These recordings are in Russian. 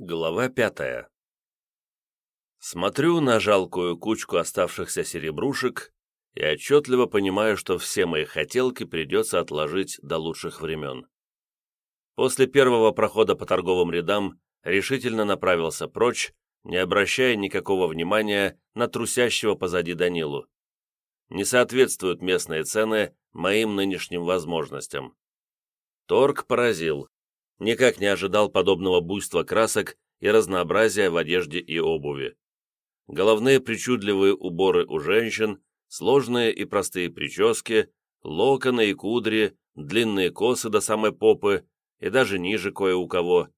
Глава пятая Смотрю на жалкую кучку оставшихся серебрушек и отчетливо понимаю, что все мои хотелки придется отложить до лучших времен. После первого прохода по торговым рядам решительно направился прочь, не обращая никакого внимания на трусящего позади Данилу. Не соответствуют местные цены моим нынешним возможностям. Торг поразил. Никак не ожидал подобного буйства красок и разнообразия в одежде и обуви. Головные причудливые уборы у женщин, сложные и простые прически, локоны и кудри, длинные косы до самой попы и даже ниже кое у кого.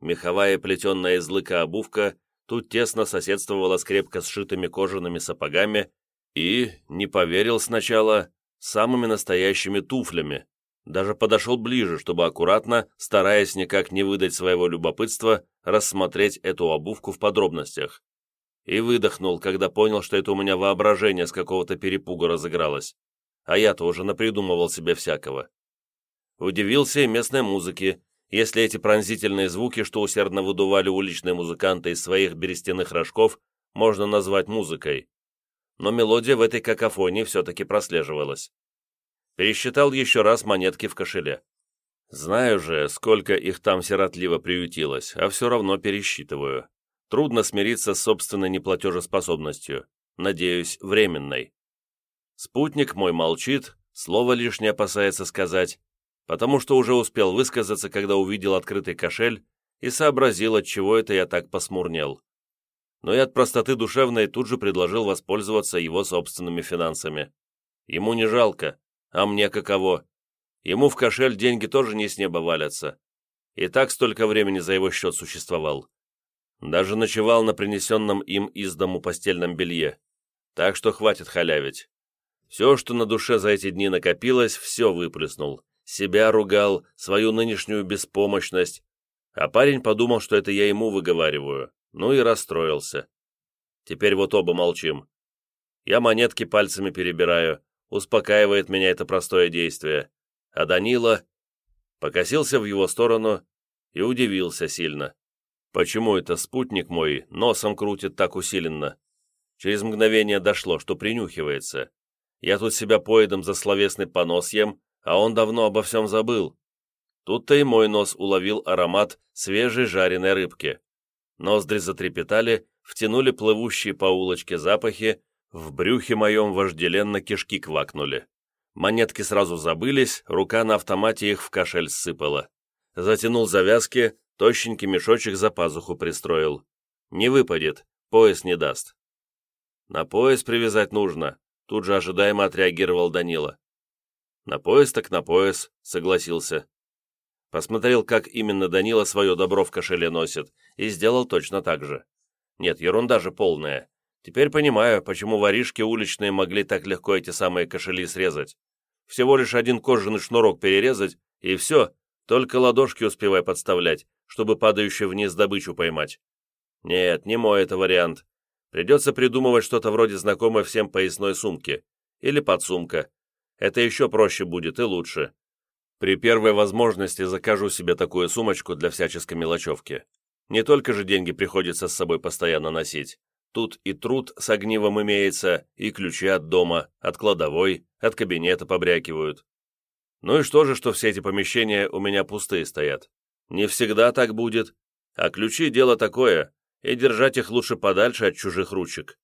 Меховая плетенная из лыка обувка тут тесно соседствовала с крепко сшитыми кожаными сапогами и, не поверил сначала, самыми настоящими туфлями. Даже подошел ближе, чтобы аккуратно, стараясь никак не выдать своего любопытства, рассмотреть эту обувку в подробностях. И выдохнул, когда понял, что это у меня воображение с какого-то перепугу разыгралось. А я-то уже напридумывал себе всякого. Удивился и местной музыке, если эти пронзительные звуки, что усердно выдували уличные музыканты из своих берестяных рожков, можно назвать музыкой. Но мелодия в этой какофонии все-таки прослеживалась. Пересчитал еще раз монетки в кошеле. Знаю же, сколько их там сиротливо приютилось, а все равно пересчитываю. Трудно смириться с собственной неплатежеспособностью. Надеюсь, временной. Спутник мой молчит, слово лишнее опасается сказать, потому что уже успел высказаться, когда увидел открытый кошель и сообразил, от чего это я так посмурнел. Но и от простоты душевной тут же предложил воспользоваться его собственными финансами. Ему не жалко, а мне каково. Ему в кошель деньги тоже не с неба валятся. И так столько времени за его счет существовал. Даже ночевал на принесенном им из дому постельном белье. Так что хватит халявить. Все, что на душе за эти дни накопилось, все выплеснул себя ругал, свою нынешнюю беспомощность, а парень подумал, что это я ему выговариваю, ну и расстроился. Теперь вот оба молчим. Я монетки пальцами перебираю, успокаивает меня это простое действие, а Данила покосился в его сторону и удивился сильно. Почему это спутник мой носом крутит так усиленно? Через мгновение дошло, что принюхивается. Я тут себя поедом за словесный понос ем, а он давно обо всем забыл. Тут-то и мой нос уловил аромат свежей жареной рыбки. Ноздри затрепетали, втянули плывущие по улочке запахи, в брюхе моем вожделенно кишки квакнули. Монетки сразу забылись, рука на автомате их в кошель сыпала. Затянул завязки, тощенький мешочек за пазуху пристроил. Не выпадет, пояс не даст. На пояс привязать нужно, тут же ожидаемо отреагировал Данила. «На пояс так на пояс», — согласился. Посмотрел, как именно Данила свое добро в кошеле носит, и сделал точно так же. Нет, ерунда же полная. Теперь понимаю, почему воришки уличные могли так легко эти самые кошели срезать. Всего лишь один кожаный шнурок перерезать, и все, только ладошки успевай подставлять, чтобы падающую вниз добычу поймать. Нет, не мой это вариант. Придется придумывать что-то вроде знакомой всем поясной сумки. Или подсумка. Это еще проще будет и лучше. При первой возможности закажу себе такую сумочку для всяческой мелочевки. Не только же деньги приходится с собой постоянно носить. Тут и труд с огнивом имеется, и ключи от дома, от кладовой, от кабинета побрякивают. Ну и что же, что все эти помещения у меня пустые стоят? Не всегда так будет. А ключи – дело такое, и держать их лучше подальше от чужих ручек.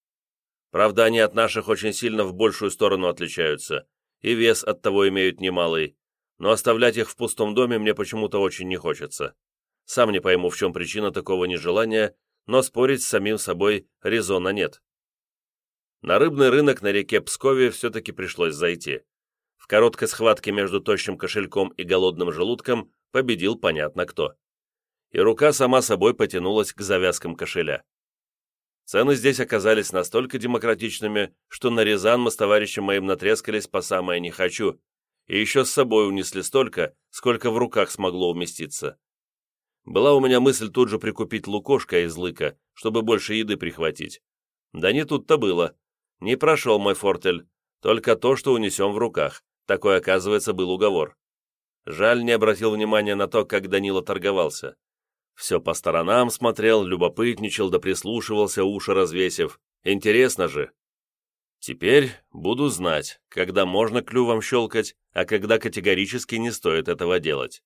Правда, они от наших очень сильно в большую сторону отличаются, и вес от того имеют немалый, но оставлять их в пустом доме мне почему-то очень не хочется. Сам не пойму, в чем причина такого нежелания, но спорить с самим собой резона нет. На рыбный рынок на реке Пскове все-таки пришлось зайти. В короткой схватке между тощим кошельком и голодным желудком победил понятно кто. И рука сама собой потянулась к завязкам кошеля. Цены здесь оказались настолько демократичными, что на Рязан мы с товарищем моим натрескались по самое «не хочу», и еще с собой унесли столько, сколько в руках смогло уместиться. Была у меня мысль тут же прикупить лукошка из лыка, чтобы больше еды прихватить. Да не тут-то было. Не прошел мой фортель, только то, что унесем в руках. Такой, оказывается, был уговор. Жаль, не обратил внимания на то, как Данила торговался. Все по сторонам смотрел, любопытничал да прислушивался, уши развесив. Интересно же. Теперь буду знать, когда можно клювом щелкать, а когда категорически не стоит этого делать.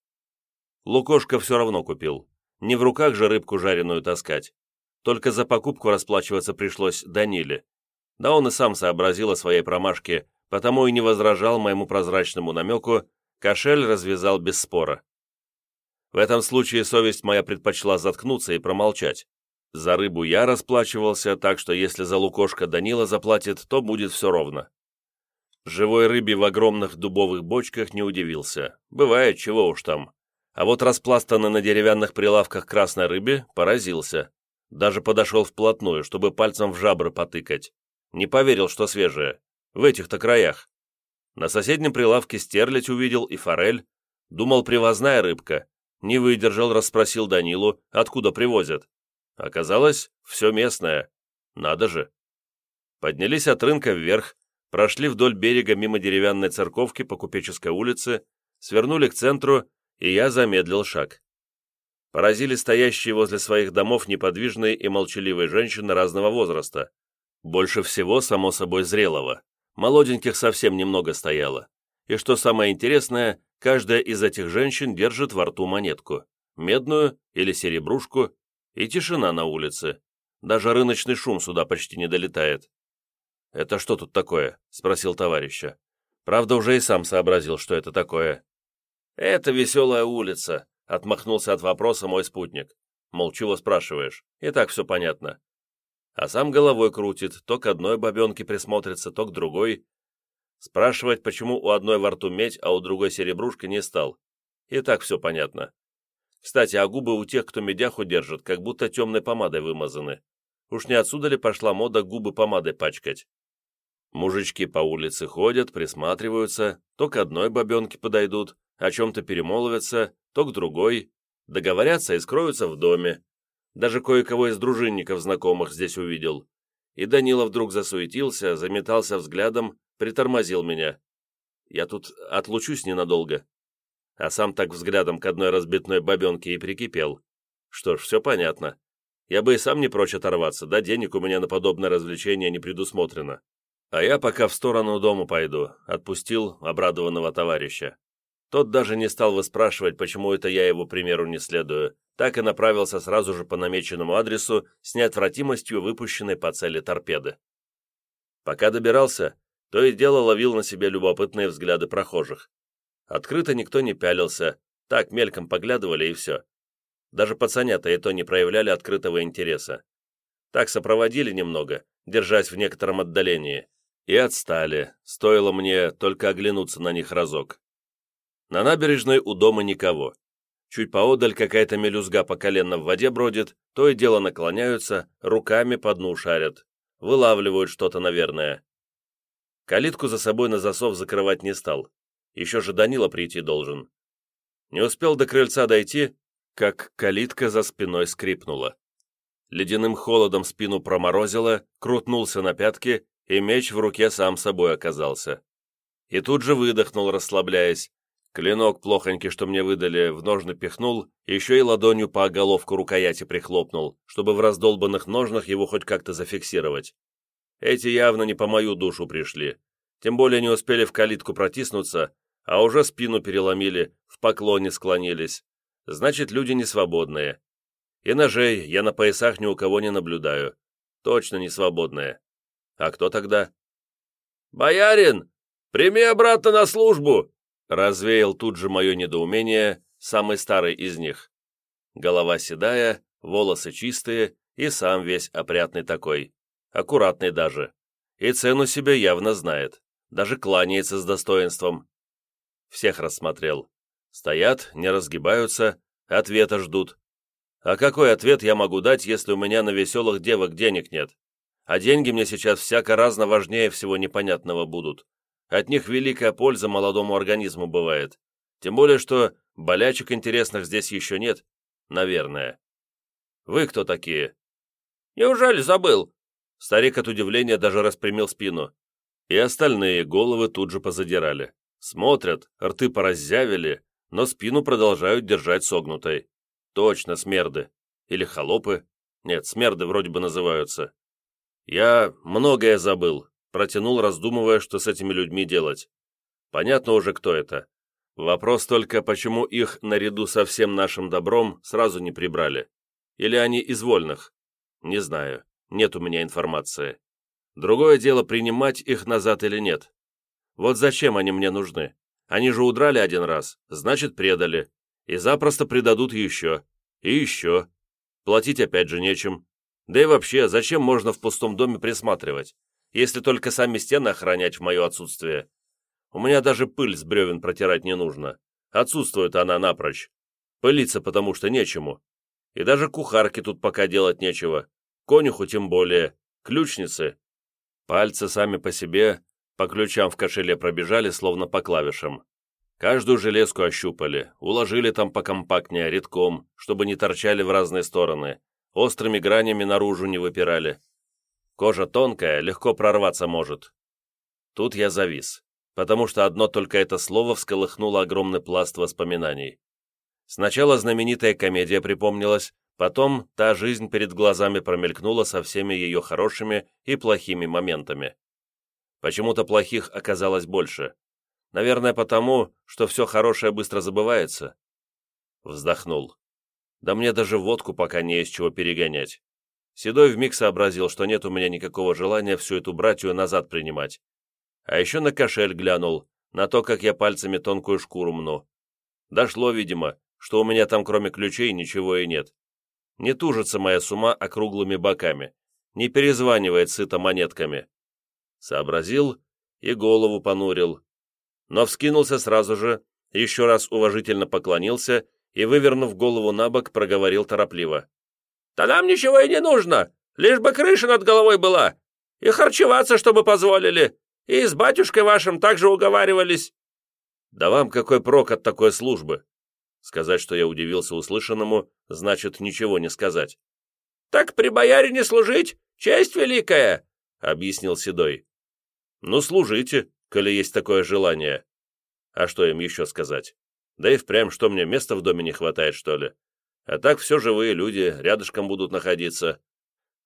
Лукошка все равно купил. Не в руках же рыбку жареную таскать. Только за покупку расплачиваться пришлось Даниле. Да он и сам сообразил о своей промашке, потому и не возражал моему прозрачному намеку, кошель развязал без спора. В этом случае совесть моя предпочла заткнуться и промолчать. За рыбу я расплачивался, так что если за лукошка Данила заплатит, то будет все ровно. Живой рыбе в огромных дубовых бочках не удивился. Бывает, чего уж там. А вот распластанный на деревянных прилавках красной рыбе поразился. Даже подошел вплотную, чтобы пальцем в жабры потыкать. Не поверил, что свежее. В этих-то краях. На соседнем прилавке стерлядь увидел и форель. Думал, привозная рыбка. Не выдержал, расспросил Данилу, откуда привозят. Оказалось, все местное. Надо же. Поднялись от рынка вверх, прошли вдоль берега мимо деревянной церковки по Купеческой улице, свернули к центру, и я замедлил шаг. Поразили стоящие возле своих домов неподвижные и молчаливые женщины разного возраста. Больше всего, само собой, зрелого. Молоденьких совсем немного стояло. И что самое интересное, Каждая из этих женщин держит во рту монетку, медную или серебрушку, и тишина на улице. Даже рыночный шум сюда почти не долетает. «Это что тут такое?» — спросил товарища. Правда, уже и сам сообразил, что это такое. «Это веселая улица», — отмахнулся от вопроса мой спутник. Мол, чего спрашиваешь? И так все понятно. А сам головой крутит, то к одной бабенке присмотрится, то к другой, Спрашивать, почему у одной во рту медь, а у другой серебрушка, не стал. И так все понятно. Кстати, а губы у тех, кто медяху держит, как будто темной помадой вымазаны. Уж не отсюда ли пошла мода губы помадой пачкать? Мужички по улице ходят, присматриваются, то к одной бабенке подойдут, о чем-то перемолвятся, то к другой, договорятся и скроются в доме. Даже кое-кого из дружинников знакомых здесь увидел. И Данила вдруг засуетился, заметался взглядом, притормозил меня. Я тут отлучусь ненадолго. А сам так взглядом к одной разбитной бабенке и прикипел. Что ж, все понятно. Я бы и сам не прочь оторваться, да денег у меня на подобное развлечение не предусмотрено. А я пока в сторону дома пойду, отпустил обрадованного товарища. Тот даже не стал выспрашивать, почему это я его примеру не следую, так и направился сразу же по намеченному адресу с неотвратимостью выпущенной по цели торпеды. Пока добирался, то и дело ловил на себе любопытные взгляды прохожих. Открыто никто не пялился, так мельком поглядывали и все. Даже пацанята и то не проявляли открытого интереса. Так сопроводили немного, держась в некотором отдалении, и отстали, стоило мне только оглянуться на них разок. На набережной у дома никого. Чуть поодаль какая-то мелюзга по колено в воде бродит, то и дело наклоняются, руками по дну шарят. Вылавливают что-то, наверное. Калитку за собой на засов закрывать не стал. Еще же Данила прийти должен. Не успел до крыльца дойти, как калитка за спиной скрипнула. Ледяным холодом спину проморозило, крутнулся на пятки, и меч в руке сам собой оказался. И тут же выдохнул, расслабляясь. Клинок плохонький, что мне выдали, в ножны пихнул, еще и ладонью по оголовку рукояти прихлопнул, чтобы в раздолбанных ножнах его хоть как-то зафиксировать. Эти явно не по мою душу пришли. Тем более не успели в калитку протиснуться, а уже спину переломили, в поклоне склонились. Значит, люди не свободные. И ножей я на поясах ни у кого не наблюдаю. Точно не свободные. А кто тогда? «Боярин, прими обратно на службу!» Развеял тут же мое недоумение самый старый из них. Голова седая, волосы чистые и сам весь опрятный такой аккуратный даже, и цену себе явно знает, даже кланяется с достоинством. Всех рассмотрел. Стоят, не разгибаются, ответа ждут. А какой ответ я могу дать, если у меня на веселых девок денег нет? А деньги мне сейчас всяко разно важнее всего непонятного будут. От них великая польза молодому организму бывает. Тем более, что болячек интересных здесь еще нет, наверное. Вы кто такие? Неужели забыл? Старик от удивления даже распрямил спину. И остальные головы тут же позадирали. Смотрят, рты пораззявили, но спину продолжают держать согнутой. Точно, смерды. Или холопы. Нет, смерды вроде бы называются. Я многое забыл, протянул, раздумывая, что с этими людьми делать. Понятно уже, кто это. Вопрос только, почему их наряду со всем нашим добром сразу не прибрали? Или они из вольных? Не знаю, нет у меня информации. Другое дело, принимать их назад или нет. Вот зачем они мне нужны? Они же удрали один раз, значит, предали. И запросто предадут еще. И еще. Платить опять же нечем. Да и вообще, зачем можно в пустом доме присматривать, если только сами стены охранять в мое отсутствие? У меня даже пыль с бревен протирать не нужно. Отсутствует она напрочь. Пылиться потому что нечему. И даже кухарке тут пока делать нечего. Конюху тем более. Ключницы. Пальцы сами по себе по ключам в кошеле пробежали, словно по клавишам. Каждую железку ощупали, уложили там покомпактнее, редком, чтобы не торчали в разные стороны, острыми гранями наружу не выпирали. Кожа тонкая, легко прорваться может. Тут я завис, потому что одно только это слово всколыхнуло огромный пласт воспоминаний. Сначала знаменитая комедия припомнилась, потом та жизнь перед глазами промелькнула со всеми ее хорошими и плохими моментами. Почему-то плохих оказалось больше. Наверное, потому, что все хорошее быстро забывается. Вздохнул. Да мне даже водку пока не из чего перегонять. Седой вмиг сообразил, что нет у меня никакого желания всю эту братью назад принимать. А еще на кошель глянул, на то, как я пальцами тонкую шкуру мну. Дошло, видимо, что у меня там кроме ключей ничего и нет. Не тужится моя сума округлыми боками, не перезванивает сыто монетками. Сообразил и голову понурил. Но вскинулся сразу же, еще раз уважительно поклонился и, вывернув голову на бок, проговорил торопливо. «Да нам ничего и не нужно, лишь бы крыша над головой была, и харчеваться, чтобы позволили, и с батюшкой вашим также уговаривались». «Да вам какой прок от такой службы?» Сказать, что я удивился услышанному, значит ничего не сказать. «Так при боярине служить — честь великая», — объяснил Седой. Ну, служите, коли есть такое желание. А что им еще сказать? Да и впрямь, что мне места в доме не хватает, что ли? А так все живые люди, рядышком будут находиться.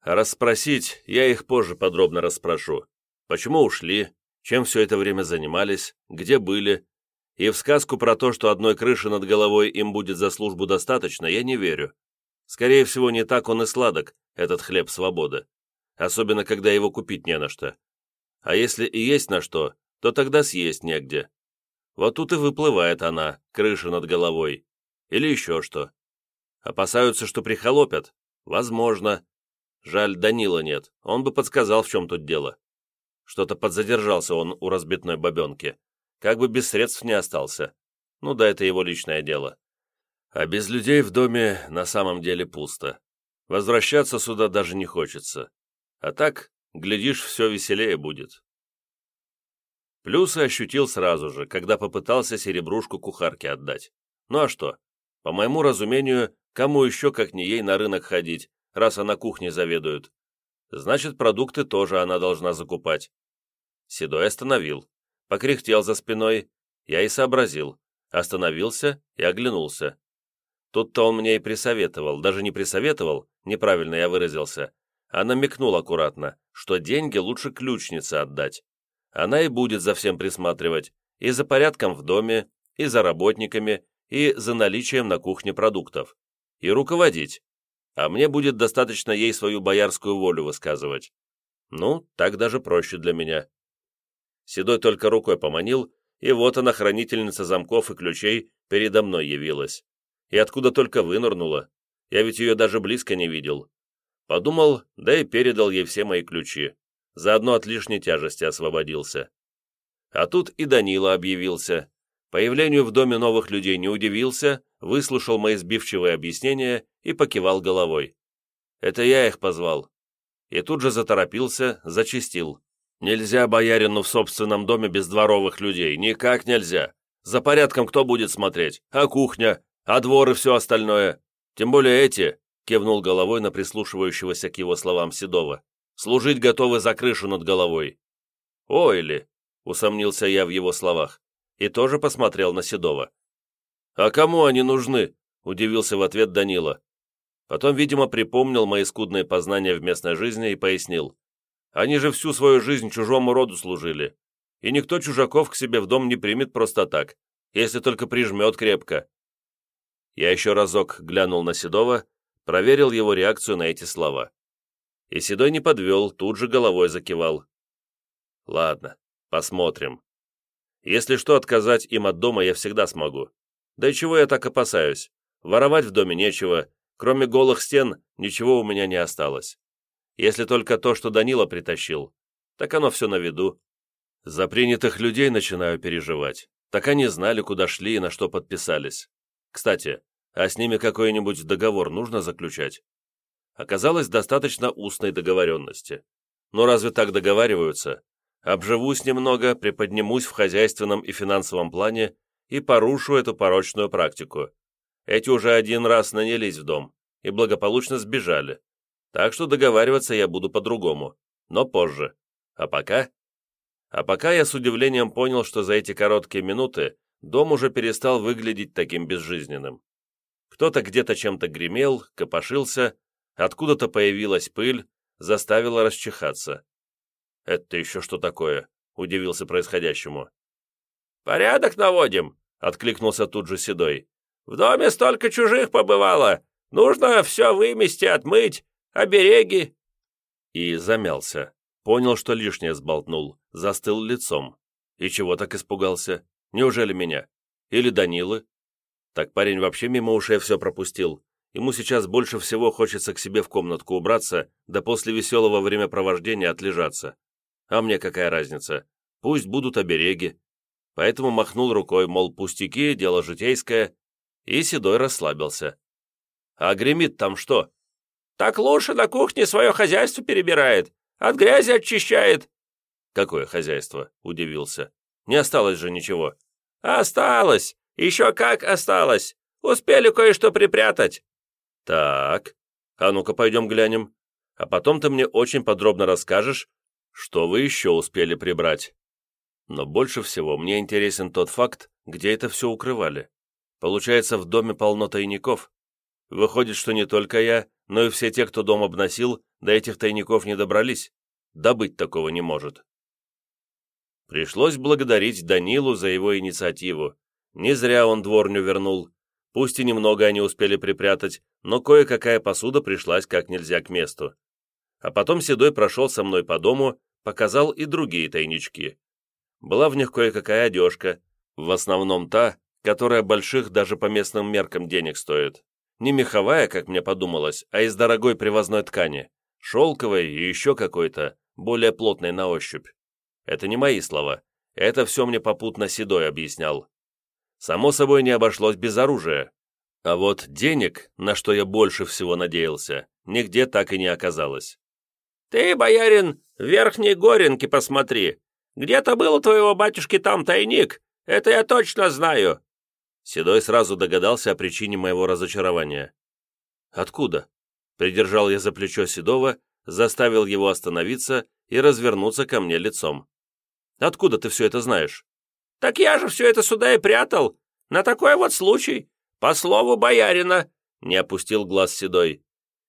А расспросить я их позже подробно расспрошу. Почему ушли, чем все это время занимались, где были. И в сказку про то, что одной крыши над головой им будет за службу достаточно, я не верю. Скорее всего, не так он и сладок, этот хлеб свободы. Особенно, когда его купить не на что. А если и есть на что, то тогда съесть негде. Вот тут и выплывает она, крыша над головой. Или еще что. Опасаются, что прихолопят? Возможно. Жаль, Данила нет, он бы подсказал, в чем тут дело. Что-то подзадержался он у разбитной бабенки. Как бы без средств не остался. Ну да, это его личное дело. А без людей в доме на самом деле пусто. Возвращаться сюда даже не хочется. А так, Глядишь, все веселее будет. Плюсы ощутил сразу же, когда попытался серебрушку кухарке отдать. Ну а что? По моему разумению, кому еще, как не ей, на рынок ходить, раз она кухней заведует? Значит, продукты тоже она должна закупать. Седой остановил. Покряхтел за спиной. Я и сообразил. Остановился и оглянулся. Тут-то он мне и присоветовал, даже не присоветовал, неправильно я выразился, а намекнул аккуратно, что деньги лучше ключнице отдать. Она и будет за всем присматривать, и за порядком в доме, и за работниками, и за наличием на кухне продуктов. И руководить. А мне будет достаточно ей свою боярскую волю высказывать. Ну, так даже проще для меня. Седой только рукой поманил, и вот она, хранительница замков и ключей, передо мной явилась. И откуда только вынырнула. Я ведь ее даже близко не видел. Подумал, да и передал ей все мои ключи. Заодно от лишней тяжести освободился. А тут и Данила объявился. Появлению в доме новых людей не удивился, выслушал мои сбивчивые объяснения и покивал головой. Это я их позвал. И тут же заторопился, зачистил. Нельзя боярину в собственном доме без дворовых людей, никак нельзя. За порядком кто будет смотреть? А кухня? А двор и все остальное? Тем более эти, кивнул головой на прислушивающегося к его словам Седова. «Служить готовы за крышу над головой». «Ой ли!» — усомнился я в его словах, и тоже посмотрел на Седова. «А кому они нужны?» — удивился в ответ Данила. Потом, видимо, припомнил мои скудные познания в местной жизни и пояснил. Они же всю свою жизнь чужому роду служили. И никто чужаков к себе в дом не примет просто так, если только прижмет крепко. Я еще разок глянул на Седова, проверил его реакцию на эти слова. И Седой не подвел, тут же головой закивал. Ладно, посмотрим. Если что, отказать им от дома я всегда смогу. Да и чего я так опасаюсь? Воровать в доме нечего, кроме голых стен ничего у меня не осталось. Если только то, что Данила притащил, так оно все на виду. За принятых людей начинаю переживать. Так они знали, куда шли и на что подписались. Кстати, а с ними какой-нибудь договор нужно заключать? Оказалось, достаточно устной договоренности. Но разве так договариваются? Обживусь немного, приподнимусь в хозяйственном и финансовом плане и порушу эту порочную практику. Эти уже один раз нанялись в дом и благополучно сбежали. Так что договариваться я буду по-другому, но позже. А пока... А пока я с удивлением понял, что за эти короткие минуты дом уже перестал выглядеть таким безжизненным. Кто-то где-то чем-то гремел, копошился, откуда-то появилась пыль, заставила расчихаться. «Это еще что такое?» — удивился происходящему. «Порядок наводим», — откликнулся тут же Седой. «В доме столько чужих побывало. Нужно все вымести, отмыть, обереги». И замялся. Понял, что лишнее сболтнул, застыл лицом. И чего так испугался? Неужели меня? Или Данилы? Так парень вообще мимо ушей все пропустил. Ему сейчас больше всего хочется к себе в комнатку убраться, да после веселого времяпровождения отлежаться. А мне какая разница? Пусть будут обереги. Поэтому махнул рукой, мол, пустяки, дело житейское, и Седой расслабился. А гремит там что? Так лучше на кухне свое хозяйство перебирает. От грязи очищает». «Какое хозяйство?» — удивился. «Не осталось же ничего». «Осталось! Еще как осталось! Успели кое-что припрятать!» «Так, а ну-ка пойдем глянем. А потом ты мне очень подробно расскажешь, что вы еще успели прибрать. Но больше всего мне интересен тот факт, где это все укрывали. Получается, в доме полно тайников. Выходит, что не только я, но и все те, кто дом обносил, до этих тайников не добрались. Добыть такого не может. Пришлось благодарить Данилу за его инициативу. Не зря он дворню вернул. Пусть и немного они успели припрятать, но кое-какая посуда пришлась как нельзя к месту. А потом Седой прошел со мной по дому, показал и другие тайнички. Была в них кое-какая одежка, в основном та, которая больших даже по местным меркам денег стоит. Не меховая, как мне подумалось, а из дорогой привозной ткани, шелковой и еще какой-то, более плотной на ощупь. Это не мои слова, это все мне попутно Седой объяснял. Само собой не обошлось без оружия. А вот денег, на что я больше всего надеялся, нигде так и не оказалось. «Ты, боярин, в Верхней Горенке посмотри. Где-то был у твоего батюшки там тайник, это я точно знаю. Седой сразу догадался о причине моего разочарования. «Откуда?» Придержал я за плечо Седова, заставил его остановиться и развернуться ко мне лицом. «Откуда ты все это знаешь?» «Так я же все это сюда и прятал. На такой вот случай. По слову боярина», — не опустил глаз Седой.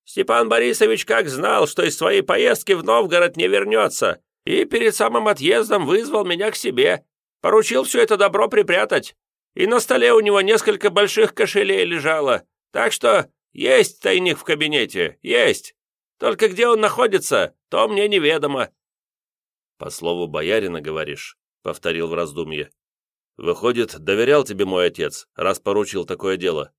«Степан Борисович как знал, что из своей поездки в Новгород не вернется, и перед самым отъездом вызвал меня к себе. Поручил все это добро припрятать и на столе у него несколько больших кошелей лежало, так что есть тайник в кабинете, есть. Только где он находится, то мне неведомо». «По слову боярина, говоришь», — повторил в раздумье. «Выходит, доверял тебе мой отец, раз поручил такое дело».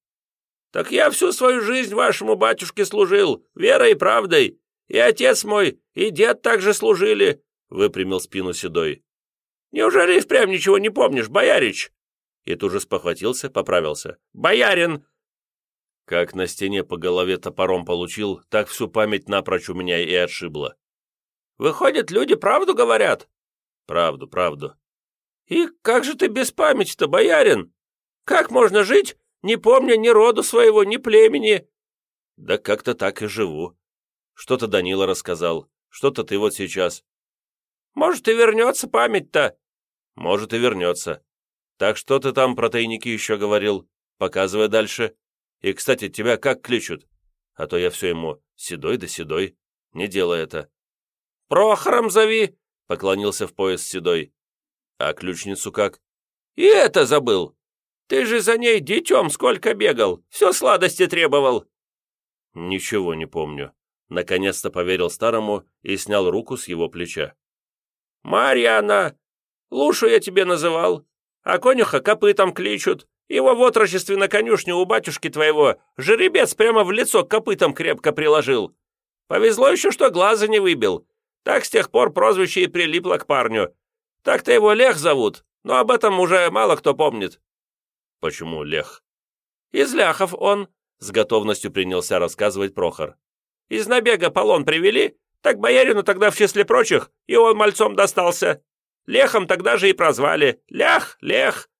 «Так я всю свою жизнь вашему батюшке служил, верой и правдой, и отец мой, и дед также служили», — выпрямил спину Седой. «Неужели и впрямь ничего не помнишь, боярич?» и тут же спохватился, поправился. «Боярин!» Как на стене по голове топором получил, так всю память напрочь у меня и отшибло. «Выходит, люди правду говорят?» «Правду, правду». «И как же ты без памяти-то, боярин? Как можно жить, не помня ни роду своего, ни племени?» «Да как-то так и живу. Что-то Данила рассказал, что-то ты вот сейчас». «Может, и вернется память-то?» «Может, и вернется. Так что ты там про тайники еще говорил? Показывай дальше». И, кстати, тебя как кличут? А то я все ему седой да седой. Не делай это». «Прохором зови», — поклонился в пояс седой. «А ключницу как?» «И это забыл. Ты же за ней детем сколько бегал, все сладости требовал». «Ничего не помню». Наконец-то поверил старому и снял руку с его плеча. «Марьяна! Лушу я тебе называл, а конюха копытом кличут. Его в отрочестве на конюшню у батюшки твоего жеребец прямо в лицо копытом крепко приложил. Повезло еще, что глаза не выбил. Так с тех пор прозвище и прилипло к парню. Так-то его Лех зовут, но об этом уже мало кто помнит». «Почему Лех?» «Из ляхов он», — с готовностью принялся рассказывать Прохор. «Из набега полон привели, так боярину тогда в числе прочих, и он мальцом достался. Лехом тогда же и прозвали. Лях, Лех».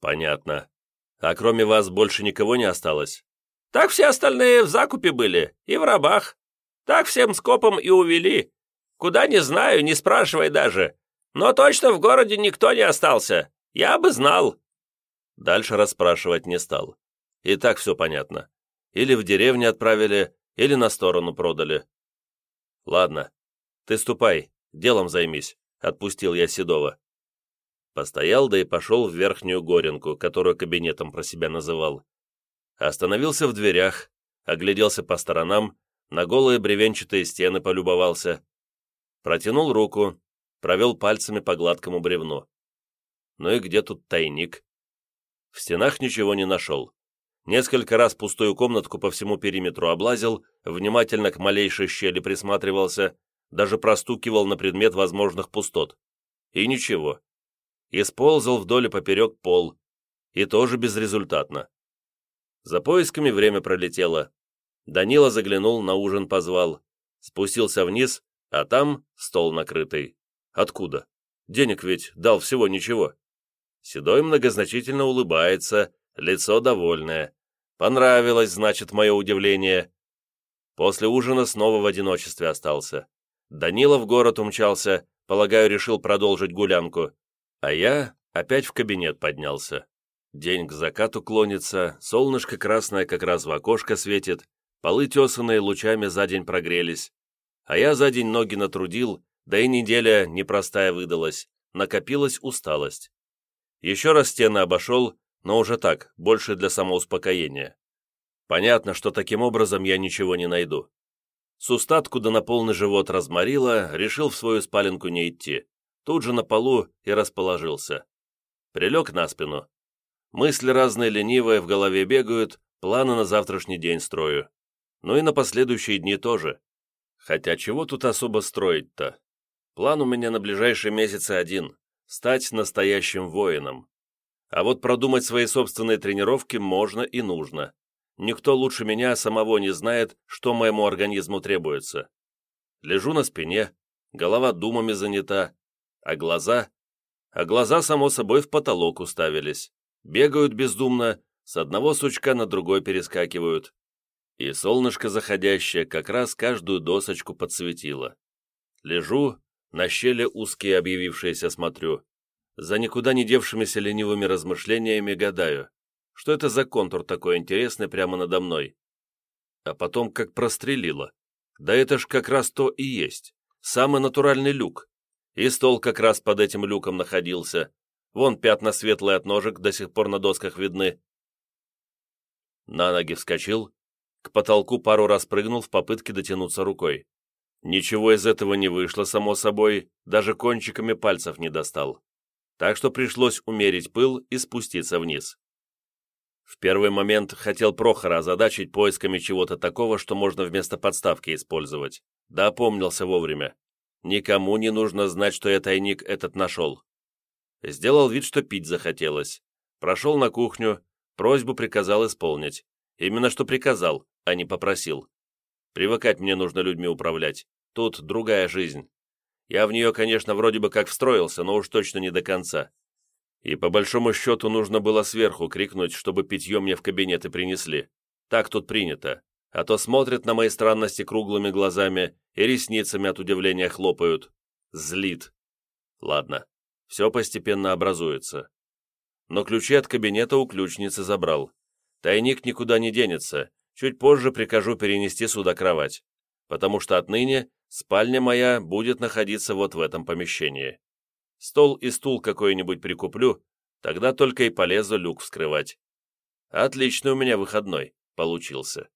«Понятно. А кроме вас больше никого не осталось?» «Так все остальные в закупе были и в рабах. Так всем скопом и увели. Куда не знаю, не спрашивай даже. Но точно в городе никто не остался. Я бы знал». Дальше расспрашивать не стал. И так все понятно. Или в деревне отправили, или на сторону продали. Ладно, ты ступай, делом займись, отпустил я Седова. Постоял, да и пошел в верхнюю горенку, которую кабинетом про себя называл. Остановился в дверях, огляделся по сторонам, на голые бревенчатые стены полюбовался. Протянул руку, провел пальцами по гладкому бревну. Ну и где тут тайник? В стенах ничего не нашел. Несколько раз пустую комнатку по всему периметру облазил, внимательно к малейшей щели присматривался, даже простукивал на предмет возможных пустот. И ничего. Исползал вдоль и поперек пол. И тоже безрезультатно. За поисками время пролетело. Данила заглянул, на ужин позвал. Спустился вниз, а там стол накрытый. Откуда? Денег ведь дал всего ничего. Седой многозначительно улыбается, лицо довольное. Понравилось, значит, мое удивление. После ужина снова в одиночестве остался. Данила в город умчался, полагаю, решил продолжить гулянку. А я опять в кабинет поднялся. День к закату клонится, солнышко красное как раз в окошко светит, полы тесанные лучами за день прогрелись. А я за день ноги натрудил, да и неделя непростая выдалась, накопилась усталость. Еще раз стены обошел, но уже так, больше для самоуспокоения. Понятно, что таким образом я ничего не найду. С устатку да на полный живот разморило, решил в свою спаленку не идти. Тут же на полу и расположился. Прилег на спину. Мысли разные ленивые в голове бегают, планы на завтрашний день строю. Ну и на последующие дни тоже. Хотя чего тут особо строить-то? План у меня на ближайшие месяцы один стать настоящим воином. А вот продумать свои собственные тренировки можно и нужно. Никто лучше меня самого не знает, что моему организму требуется. Лежу на спине, голова думами занята, а глаза... А глаза, само собой, в потолок уставились. Бегают бездумно, с одного сучка на другой перескакивают. И солнышко заходящее как раз каждую досочку подсветило. Лежу, на щели узкие объявившиеся смотрю. За никуда не девшимися ленивыми размышлениями гадаю, что это за контур такой интересный прямо надо мной. А потом как прострелило. Да это ж как раз то и есть. Самый натуральный люк. И стол как раз под этим люком находился. Вон пятна светлые от ножек до сих пор на досках видны. На ноги вскочил, к потолку пару раз прыгнул в попытке дотянуться рукой. Ничего из этого не вышло, само собой, даже кончиками пальцев не достал. Так что пришлось умерить пыл и спуститься вниз. В первый момент хотел Прохора озадачить поисками чего-то такого, что можно вместо подставки использовать. Да опомнился вовремя. Никому не нужно знать, что я тайник этот нашел. Сделал вид, что пить захотелось. Прошел на кухню, просьбу приказал исполнить. Именно что приказал, а не попросил. Привыкать мне нужно людьми управлять. Тут другая жизнь. Я в нее, конечно, вроде бы как встроился, но уж точно не до конца. И по большому счету нужно было сверху крикнуть, чтобы питье мне в кабинеты принесли. Так тут принято. А то смотрят на мои странности круглыми глазами и ресницами от удивления хлопают. Злит. Ладно, все постепенно образуется. Но ключи от кабинета у ключницы забрал. Тайник никуда не денется, чуть позже прикажу перенести сюда кровать, потому что отныне спальня моя будет находиться вот в этом помещении. Стол и стул какой-нибудь прикуплю, тогда только и полезу люк вскрывать. Отличный у меня выходной получился.